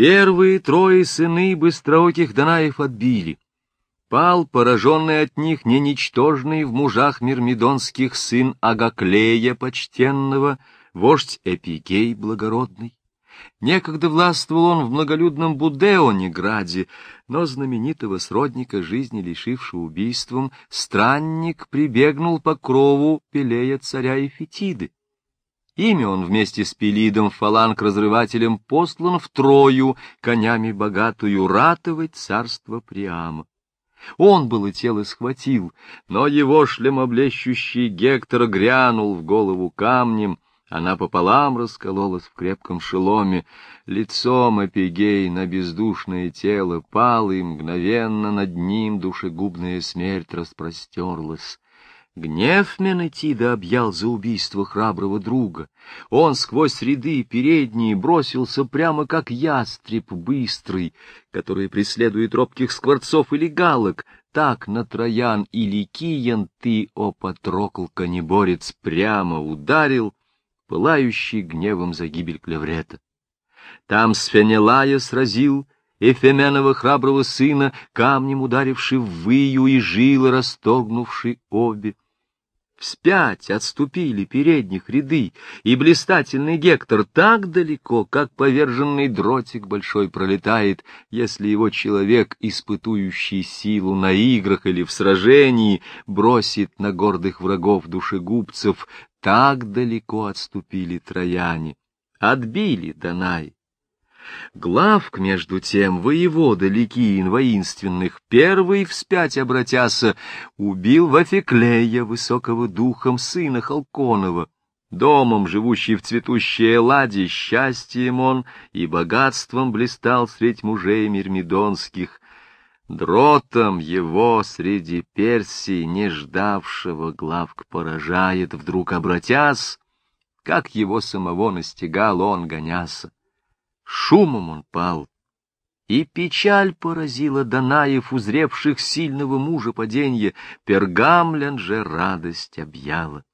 Первые трое сыны быстрооких Данаев отбили. Пал, пораженный от них, не ничтожный в мужах мирмидонских сын Агаклея почтенного, вождь Эпигей благородный. Некогда властвовал он в многолюдном Будеоне-граде, но знаменитого сродника жизни, лишившего убийством, странник прибегнул по крову Пелея царя Эфетиды. Ими он вместе с Пелидом фаланг-разрывателем послан в Трою, конями богатую, ратовать царство Приама. Он было тело схватил, но его шлемоблещущий Гектор грянул в голову камнем, она пополам раскололась в крепком шеломе, лицом Эпигей на бездушное тело пал, и мгновенно над ним душегубная смерть распростерлась. Гнев Менетида объял за убийство храброго друга. Он сквозь ряды передние бросился прямо как ястреб быстрый, который преследует робких скворцов или галок. Так на Троян или Киян ты, о Патрокл, конеборец, прямо ударил, пылающий гневом за гибель Клеврета. Там Сфенелая сразил Эфеменова храброго сына, камнем ударивший в выю и жилы расторгнувший обе. Вспять отступили передних ряды, и блистательный Гектор так далеко, как поверженный дротик большой пролетает, если его человек, испытующий силу на играх или в сражении, бросит на гордых врагов душегубцев, так далеко отступили трояне, отбили Данай. Главк, между тем, воевода Ликиин воинственных, первый вспять обратяся, убил Вафиклея, высокого духом сына Халконова. Домом, живущий в цветущей Элладе, счастьем он и богатством блистал средь мужей мирмидонских. Дротом его среди Персии, не ждавшего главк, поражает, вдруг обратясь, как его самого настигал он, гоняса. Шумом он пал, и печаль поразила Данаев, узревших сильного мужа паденья, пергамлян же радость объяла.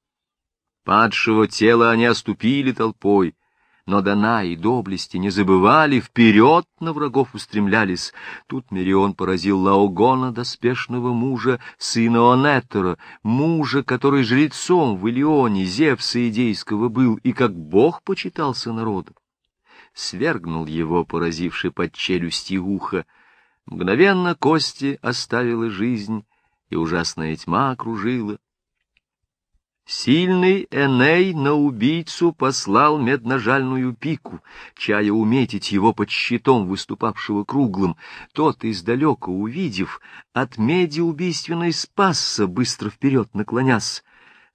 Падшего тела они оступили толпой, но Дана и доблести не забывали, вперед на врагов устремлялись. Тут Мерион поразил Лаогона, доспешного мужа, сына Онетера, мужа, который жрецом в Илионе Зевса Идейского был и как бог почитался народом. Свергнул его, поразивший под челюсти ухо. Мгновенно кости оставила жизнь, и ужасная тьма окружила. Сильный Эней на убийцу послал медножальную пику, чая уметить его под щитом, выступавшего круглым. Тот, издалека увидев, от меди убийственной спасся, быстро вперед наклонясь.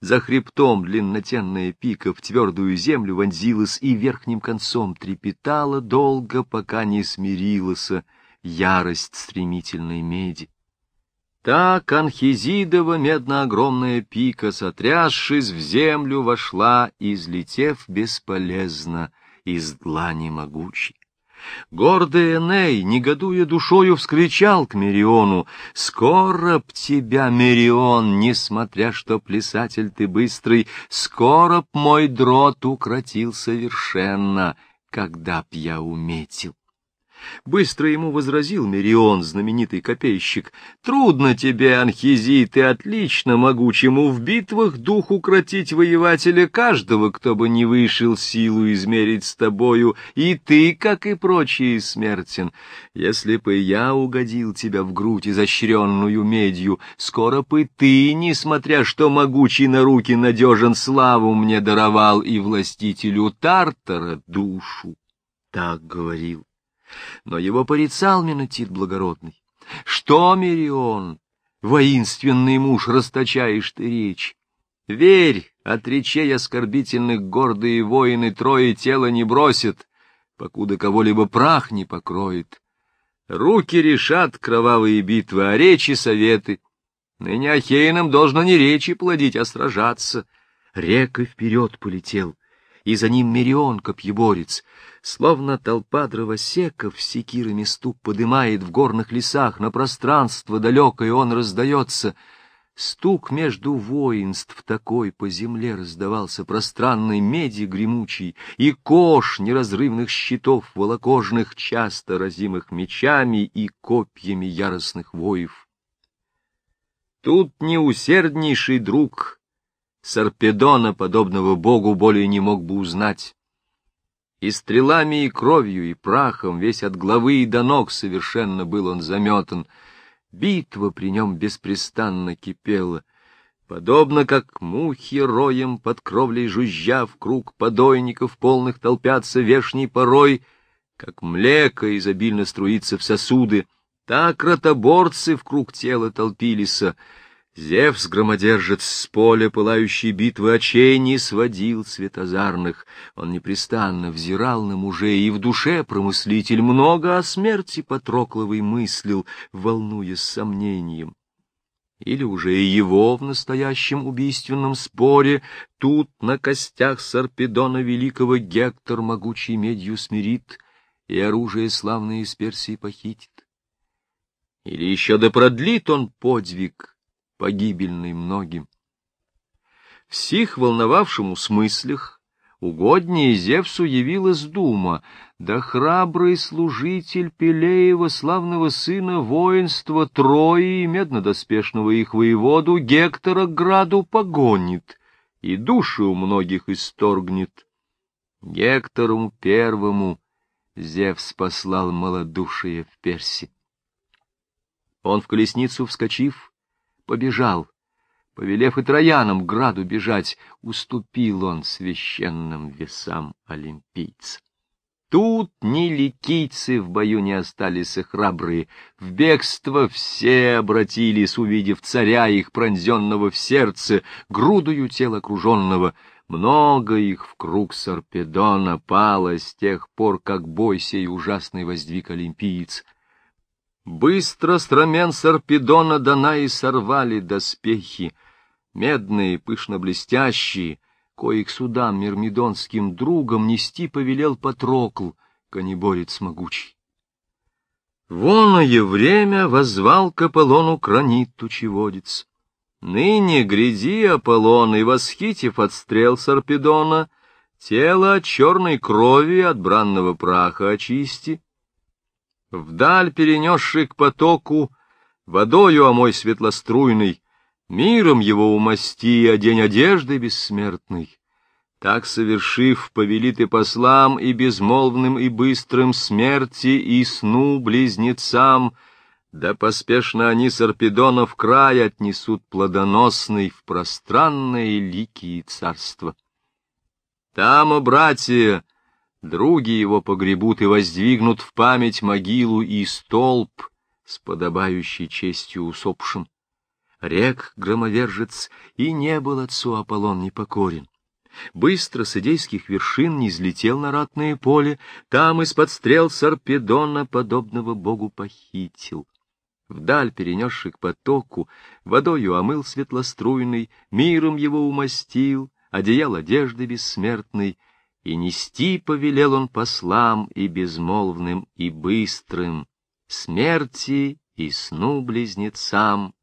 За хребтом длиннотенная пика в твердую землю вонзилась и верхним концом трепетала долго, пока не смирилась ярость стремительной меди. Так Анхизидова медно-огромная пика, сотрясшись в землю, вошла, излетев бесполезно из длани могучей. Гордый Эней, негодуя душою, вскричал к Мериону, «Скоро б тебя, Мерион, несмотря что плясатель ты быстрый, скоро б мой дрот укротил совершенно, когда б я уметил». Быстро ему возразил Мерион, знаменитый копейщик. «Трудно тебе, Анхизи, ты отлично могучему в битвах дух укротить воевателя каждого, кто бы не вышел силу измерить с тобою, и ты, как и прочие, смертен. Если бы я угодил тебя в грудь изощренную медью, скоро бы ты, несмотря что могучий на руки надежен, славу мне даровал и властителю Тартара душу». Так говорил но его порицал Менотит благородный. Что, Мирион, воинственный муж, расточаешь ты речь? Верь, от речей оскорбительных гордые воины трое тела не бросят, покуда кого-либо прах не покроет. Руки решат кровавые битвы, а речи — советы. Ныне Ахейнам должно не речи плодить, а сражаться. Рекой вперед полетел, и за ним Мерион, копьеборец. Словно толпа дровосеков секирами ступ подымает в горных лесах, на пространство далекое он раздается. Стук между воинств такой по земле раздавался пространной меди гремучей, и кош неразрывных щитов волокожных, часто разимых мечами и копьями яростных воев. Тут неусерднейший друг Сарпедона, подобного богу, более не мог бы узнать. И стрелами, и кровью, и прахом, весь от главы и до ног совершенно был он заметан — Битва при нем беспрестанно кипела, подобно как мухи роем под кровлей жужжа в круг подойников полных толпятся вешней порой, как млеко изобильно струится в сосуды, так ротоборцы в круг тела толпились, Зевс, громодержец с поля пылающей битвы очей, не сводил светозарных. Он непрестанно взирал на мужей, и в душе промыслитель много о смерти Патрокловой мыслил, волнуясь сомнением. Или уже и его в настоящем убийственном споре тут на костях Сарпедона Великого Гектор могучий медью смирит и оружие славное из Персии похитит. Или еще да продлит он подвиг, погибельный многим. В сих волновавшему смыслях угоднее Зевсу явилась дума, да храбрый служитель Пелеева, славного сына воинства Трои и меднодоспешного их воеводу Гектора граду погонит и души у многих исторгнет. Гектору первому Зевс послал малодушие в Перси. Он в колесницу вскочив, побежал. Повелев и троянам граду бежать, уступил он священным весам олимпийца. Тут ни ликийцы в бою не остались и храбрые, в бегство все обратились, увидев царя их, пронзенного в сердце, грудою тела окруженного. Много их в круг Сарпедона пало с тех пор, как бой сей ужасный воздвиг олимпиец. Быстро стромен Сарпедона Данаи сорвали доспехи, медные, пышно-блестящие, коих судам мирмидонским другом нести повелел Патрокл, конеборец могучий. Воное время возвал к Аполлону кранит тучеводец. Ныне гряди, Аполлон, и восхитив отстрел Сарпедона, тело от черной крови от бранного праха очисти, Вдаль перенесший к потоку, водою омой светлоструйный, миром его умасти, а день одежды бессмертный. Так совершив, повели ты послам и безмолвным и быстрым смерти и сну близнецам, да поспешно они Сарпедонов край отнесут плодоносный в пространное ликие царство. Там, о братья, Други его погребут и воздвигнут в память могилу и столб с подобающей честью усопшим. Рек громовержец и не был отцу Аполлон непокорен. Быстро с идейских вершин не взлетел на ратное поле, там из-под стрел Сарпедона подобного богу похитил. Вдаль, перенесший к потоку, водою омыл светлоструйный, миром его умастил, одеял одежды бессмертной — и нести повелел он послам и безмолвным, и быстрым, смерти и сну близнецам.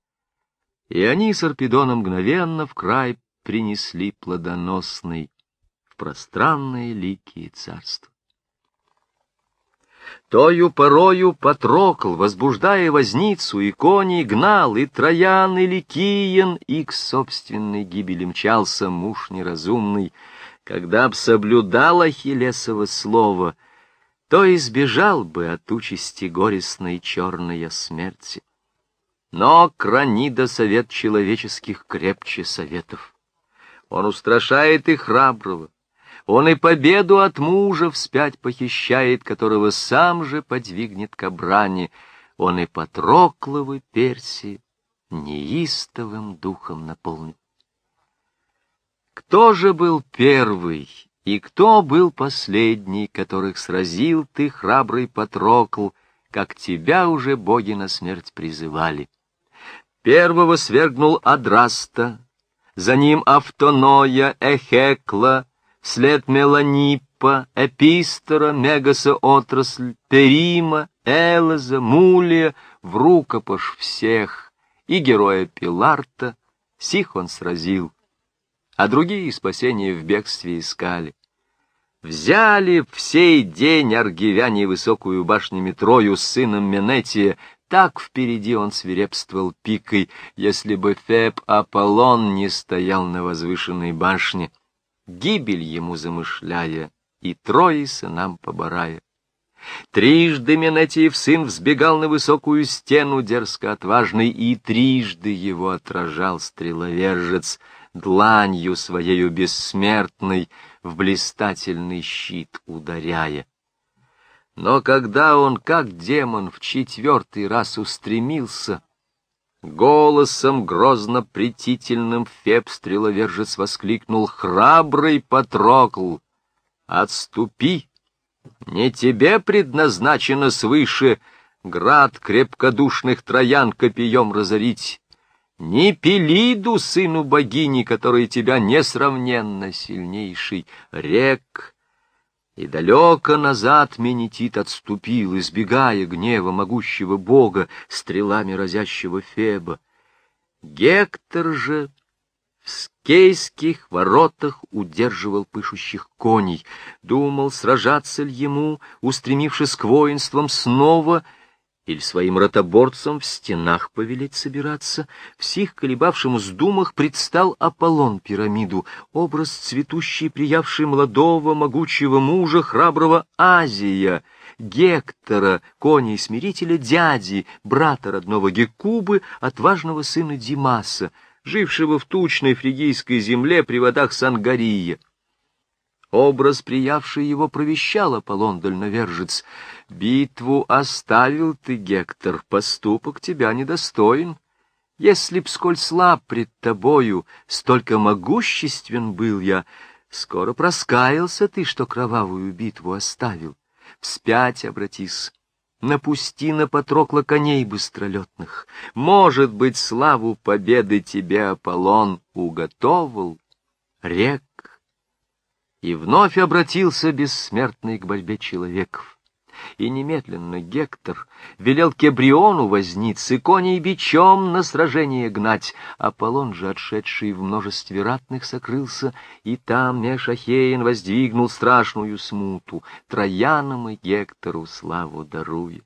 И они с Арпедоном мгновенно в край принесли плодоносный в пространное ликие царство. Тою порою Патрокл, возбуждая возницу и коней, гнал, и Троян, и Ликиен, и к собственной гибели мчался муж неразумный — когда б соблюдал Ахиллесово слово, то избежал бы от участи горестной черной смерти. Но Кранида совет человеческих крепче советов. Он устрашает и храброго, он и победу от мужа вспять похищает, которого сам же подвигнет к обране, он и Патрокловы Персии неистовым духом наполнит. Кто же был первый и кто был последний, которых сразил ты, храбрый Патрокл, как тебя уже боги на смерть призывали? Первого свергнул Адраста, за ним Автоноя, Эхекла, вслед Меланиппа, Эпистора, Мегаса отрасль, Перима, Элоза, Мулия, в рукопаш всех, и героя Пиларта, Сих он сразил, а другие спасения в бегстве искали. Взяли в сей день аргивяне высокую башню Метрою с сыном Менетия, так впереди он свирепствовал пикой, если бы Феб Аполлон не стоял на возвышенной башне, гибель ему замышляя и трое сынам поборая. Трижды Менетиев сын взбегал на высокую стену дерзко отважный, и трижды его отражал стреловержец, дланью своею бессмертной в блистательный щит ударяя. Но когда он, как демон, в четвертый раз устремился, голосом грозно-претительным Феб стреловержец воскликнул «Храбрый Патрокл! Отступи! Не тебе предназначено свыше град крепкодушных троян копьем разорить, ни Пелиду, сыну богини, который тебя несравненно сильнейший, рек, и далеко назад Менетит отступил, избегая гнева могущего бога, стрелами разящего Феба. Гектор же в скейских воротах удерживал пышущих коней, думал, сражаться ли ему, устремившись к воинствам, снова — или своим ротоборцам в стенах повелеть собираться, в сих колебавшем думах предстал Аполлон пирамиду, образ цветущий, приявший молодого, могучего мужа, храброго Азия, Гектора, коней смирителя дяди, брата родного Гекубы, отважного сына Димаса, жившего в тучной фригийской земле при водах Сангария. Образ, приявший его, провещал Аполлон дальновержец. «Битву оставил ты, Гектор, поступок тебя недостоин. Если б сколь слаб пред тобою, столько могуществен был я, скоро проскаялся ты, что кровавую битву оставил. Вспять обратись». Напусти на Патрокла коней быстролетных. Может быть, славу победы тебе Аполлон уготовил. Рек и вновь обратился бессмертный к борьбе человеков. И немедленно Гектор велел Кебриону возниться, коней бичом на сражение гнать. Аполлон же, отшедший в множестве ратных, сокрылся, и там меж Ахеин воздвигнул страшную смуту, Троянам и Гектору славу даруя.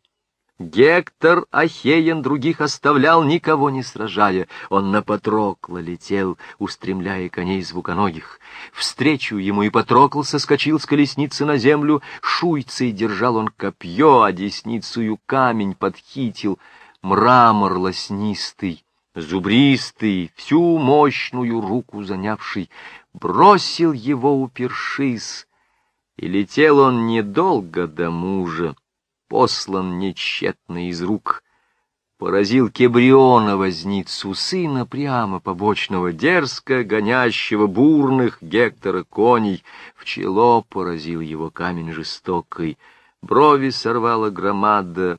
Гектор Ахеен других оставлял, никого не сражая. Он на Патрокла летел, устремляя коней звуконогих. Встречу ему и Патрокл соскочил с колесницы на землю, шуйцей держал он копье, а десницею камень подхитил, мрамор лоснистый, зубристый, всю мощную руку занявший, бросил его упершись, и летел он недолго до мужа послан нечетно из рук, поразил Кебриона возницу, сына прямо побочного, дерзко гонящего бурных Гектора коней, в чело поразил его камень жестокой, брови сорвала громада,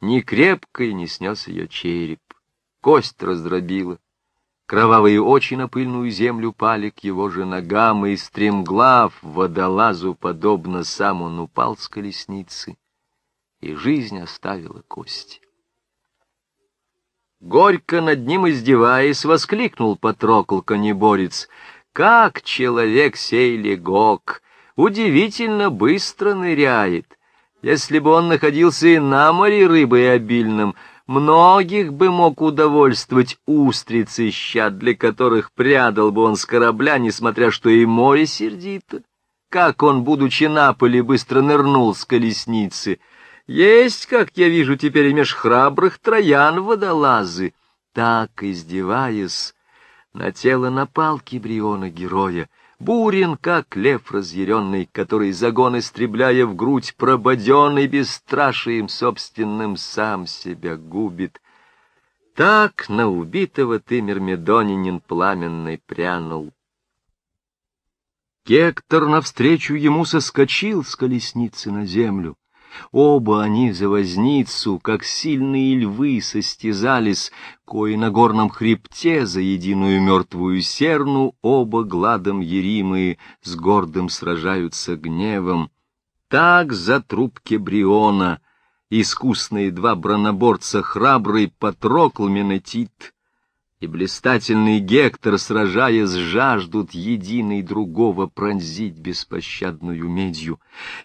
ни крепкой не снес ее череп, кость раздробила. Кровавые очи на пыльную землю пали к его же ногам, и стремглав водолазу подобно сам он упал с колесницы и жизнь оставила кости. Горько над ним издеваясь, воскликнул Патрокл конеборец. «Как человек сей легок! Удивительно быстро ныряет! Если бы он находился и на море рыбой обильным, многих бы мог удовольствовать устрицы, щад для которых прядал бы он с корабля, несмотря что и море сердито. Как он, будучи на поле, быстро нырнул с колесницы!» Есть, как я вижу теперь, и меж храбрых троян водолазы. Так, издеваясь, на тело напал Кибриона героя, Бурен, как лев разъяренный, который, загон истребляя в грудь, прободенный бесстрашием собственным сам себя губит. Так на убитого ты, Мирмидонинин, пламенный прянул. Гектор навстречу ему соскочил с колесницы на землю. Оба они за возницу, как сильные львы, состязались, кои на горном хребте за единую мертвую серну оба гладом еримые с гордым сражаются гневом. Так за труп Кебриона искусные два броноборца храбрый Патрокл Менетит и блистательный Гектор, сражаясь, жаждут единый другого пронзить беспощадную медью.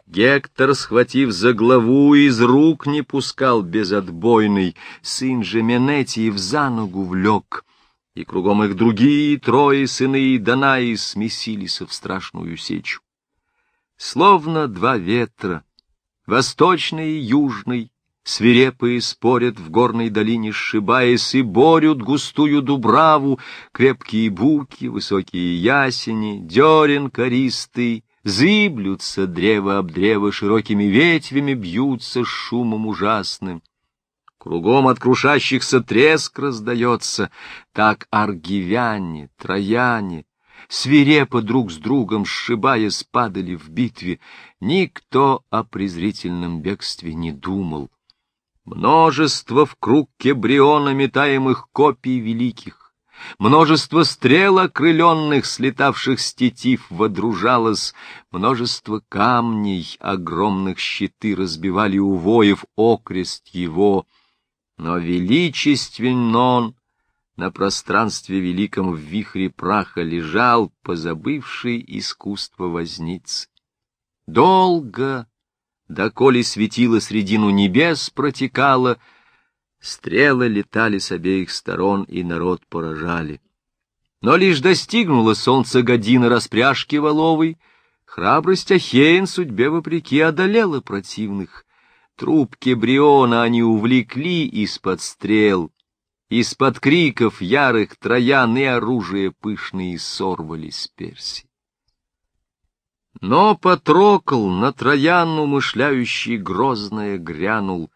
Гектор, схватив за главу, из рук не пускал безотбойный, сын же Менетиев за ногу влек, и кругом их другие трое сыны Данаи смесились в страшную сечу. Словно два ветра, восточный и южный, Свирепые спорят в горной долине, сшибаясь, и борют густую дубраву, крепкие буки, высокие ясени, дерен користый, зыблются древо об древо, широкими ветвями бьются с шумом ужасным. Кругом от крушащихся треск раздается, так аргивяне, трояне, свирепо друг с другом сшибаясь, падали в битве. Никто о презрительном бегстве не думал. Множество в круг кебриона метаемых копий великих, множество стрел окрыленных, слетавших с тетив, водружалось, множество камней, огромных щиты разбивали у воев окрест его, но величествен он. На пространстве великом в вихре праха лежал, позабывший искусство возниц. Долго доколе светило средину небес протекало, стрелы летали с обеих сторон, и народ поражали. Но лишь достигнуло солнце година распряжки воловой, храбрость Ахеин судьбе вопреки одолела противных. Трубки Бриона они увлекли из-под стрел, из-под криков ярых троян и оружие пышные сорвали с перси. Но Патрокл на Троян умышляющий грозное грянул.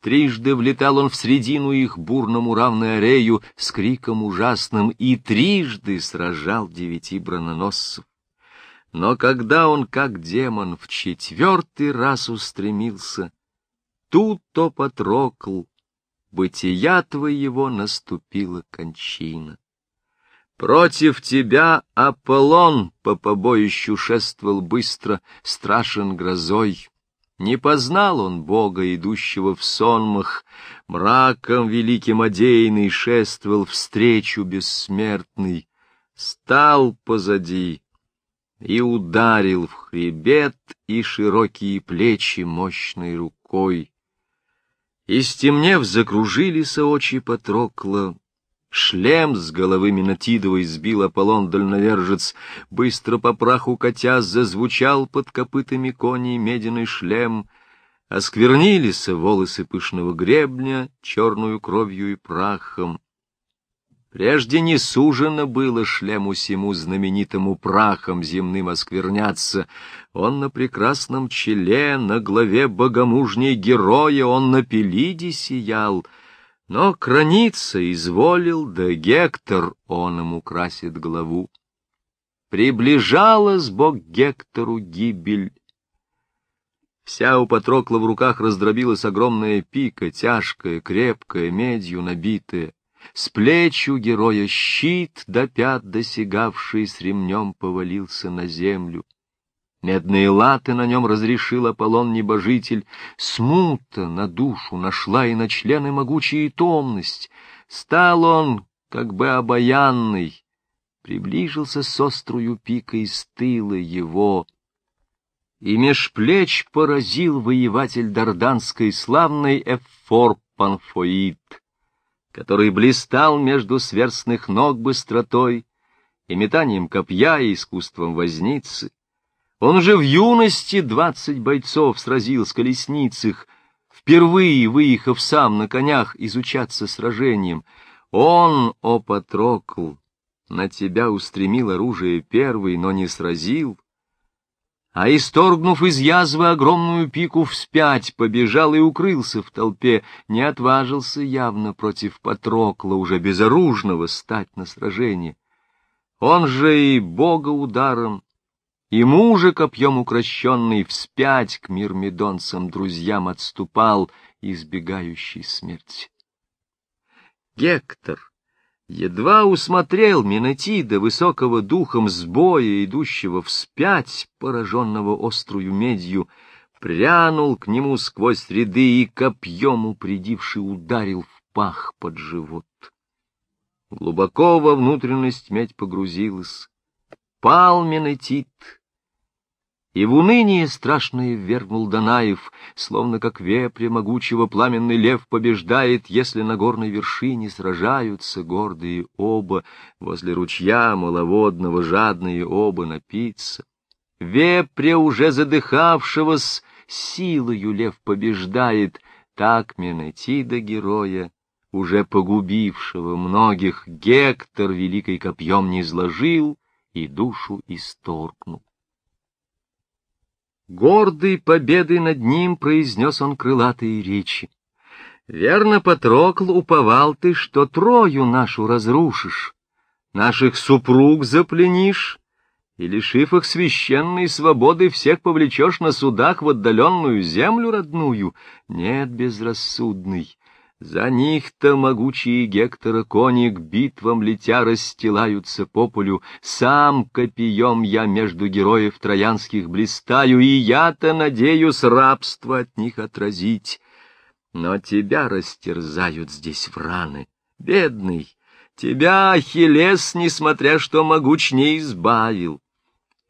Трижды влетал он в средину их бурному равной арею с криком ужасным, и трижды сражал девяти брононосцев. Но когда он, как демон, в четвертый раз устремился, тут-то Патрокл, бытия твоего наступила кончина. Против тебя Аполлон по побоищу шествовал быстро, страшен грозой. Не познал он Бога, идущего в сонмах, мраком великим одеянный шествовал встречу бессмертный, стал позади и ударил в хребет и широкие плечи мощной рукой. И стемнев закружились очи Патрокла, Шлем с головы Минотидовой сбил Аполлон дальновержец, быстро по праху котя зазвучал под копытами коней медяный шлем, осквернились волосы пышного гребня черную кровью и прахом. Прежде не сужено было шлему сему знаменитому прахом земным оскверняться. Он на прекрасном челе, на главе богомужней героя, он на пелиде сиял — но краница изволил, да Гектор он ему красит главу. Приближалась Бог Гектору гибель. Вся у Патрокла в руках раздробилась огромная пика, тяжкая, крепкая, медью набитая. С плеч у героя щит до пят досягавший с ремнем повалился на землю. Медные латы на нем разрешил Аполлон-небожитель, смута на душу нашла и на члены могучая томность. Стал он, как бы обаянный, приближился с острую пикой с тыла его. И меж плеч поразил воеватель Дарданской славный Эфор Панфоид, который блистал между сверстных ног быстротой и метанием копья и искусством возницы. Он уже в юности двадцать бойцов сразил с колесницах, впервые выехав сам на конях изучаться сражением. Он, о Патрокл, на тебя устремил оружие первый, но не сразил, а, исторгнув из язвы огромную пику вспять, побежал и укрылся в толпе, не отважился явно против Патрокла, уже безоружного, стать на сражение. Он же и бога ударом, и мужа копьем укращенный вспять к мирмидонцам друзьям отступал, избегающий смерти. Гектор едва усмотрел Минотида, высокого духом сбоя, идущего вспять, пораженного острую медью, прянул к нему сквозь ряды и копьем упредивший ударил в пах под живот. Глубоко во внутренность медь погрузилась. Пал Менетит, и в уныние страшное ввергнул Данаев, словно как вепре могучего пламенный лев побеждает, если на горной вершине сражаются гордые оба, возле ручья маловодного жадные оба напиться. Вепре уже задыхавшегося силою лев побеждает, так Менетида героя, уже погубившего многих, Гектор великой копьем не изложил и душу исторгнул. Гордый победой над ним произнес он крылатые речи. Верно, Патрокл, уповал ты, что Трою нашу разрушишь, наших супруг запленишь, и, лишив их священной свободы, всех повлечешь на судах в отдаленную землю родную? Нет, безрассудный, за них-то могучие Гектора кони к битвам летя расстилаются по полю. Сам копьем я между героев троянских блистаю, и я-то надеюсь рабство от них отразить. Но тебя растерзают здесь в раны, бедный. Тебя Ахиллес, несмотря что могуч, не избавил.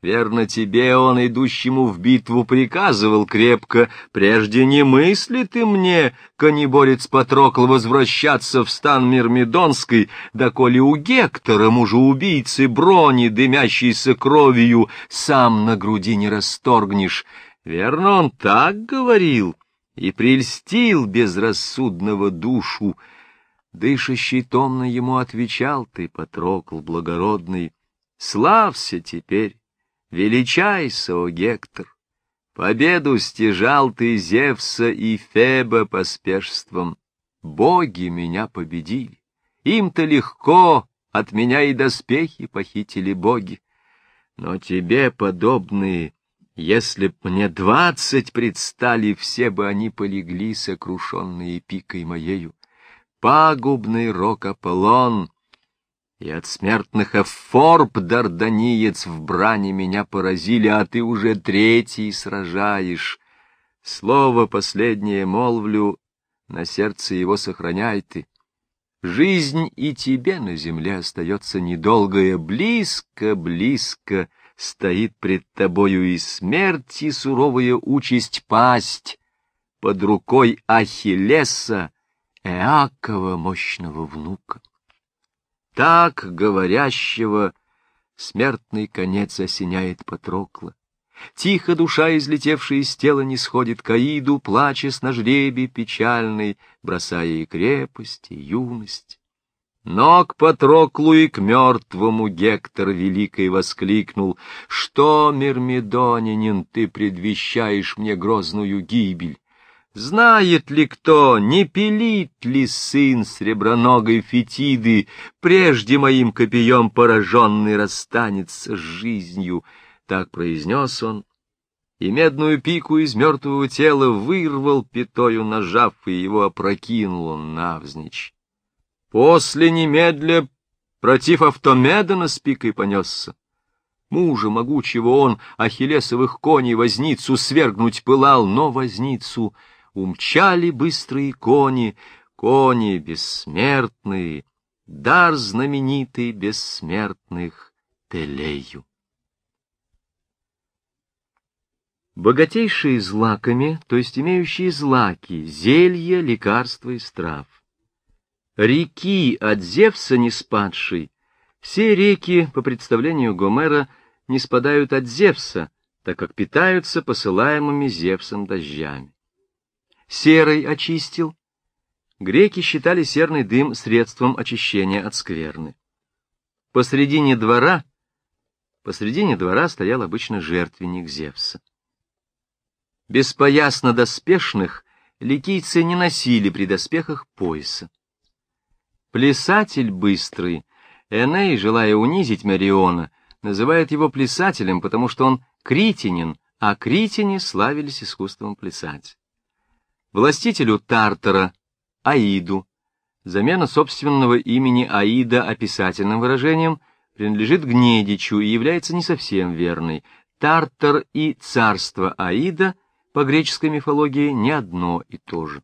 Верно тебе он, идущему в битву, приказывал крепко, прежде не мысли ты мне, конеборец Патрокл, возвращаться в стан Мирмидонской, доколе у Гектора, мужа-убийцы, брони, дымящейся кровью, сам на груди не расторгнешь. Верно, он так говорил и прельстил безрассудного душу. Дышащий томно ему отвечал ты, Патрокл благородный, славься теперь Величайся, о Гектор! Победу стяжал ты Зевса и Феба поспешством. Боги меня победили. Им-то легко, от меня и доспехи похитили боги. Но тебе подобные, если б мне двадцать предстали, все бы они полегли, сокрушенные пикой моею. Пагубный рок Аполлон, и от смертных эфорб, дарданиец, в брани меня поразили, а ты уже третий сражаешь. Слово последнее молвлю, на сердце его сохраняй ты. Жизнь и тебе на земле остается недолгая, близко-близко стоит пред тобою и смерть, и суровая участь пасть под рукой Ахиллеса, Эакова мощного внука. Так говорящего смертный конец осеняет Патрокла. Тихо душа, излетевшая из тела, не сходит к Аиду, плача с нажребий печальный, бросая и крепость, и юность. Но к Патроклу и к мертвому Гектор Великой воскликнул, «Что, Мирмидонинин, ты предвещаешь мне грозную гибель? Знает ли кто, не пилит ли сын среброногой Фетиды, прежде моим копьем пораженный расстанется с жизнью? Так произнес он, и медную пику из мертвого тела вырвал пятою, нажав, и его опрокинул он навзничь. После немедля против Автомедона с пикой понесся. Мужа могучего он, ахиллесовых коней, возницу свергнуть пылал, но возницу — умчали быстрые кони, кони бессмертные, дар знаменитый бессмертных Телею. Богатейшие злаками, то есть имеющие злаки, зелья, лекарства из трав. Реки от Зевса не спадшей, все реки, по представлению Гомера, не спадают от Зевса, так как питаются посылаемыми Зевсом дождями серой очистил. Греки считали серный дым средством очищения от скверны. Посредине двора, посредине двора стоял обычно жертвенник Зевса. Беспоясно доспешных ликийцы не носили при доспехах пояса. Плясатель быстрый, Эней, желая унизить Мариона, называет его плясателем, потому что он критинин, а критине славились искусством плясать властителю Тартара, Аиду. Замена собственного имени Аида описательным выражением принадлежит Гнедичу и является не совсем верной. Тартар и царство Аида по греческой мифологии не одно и то же.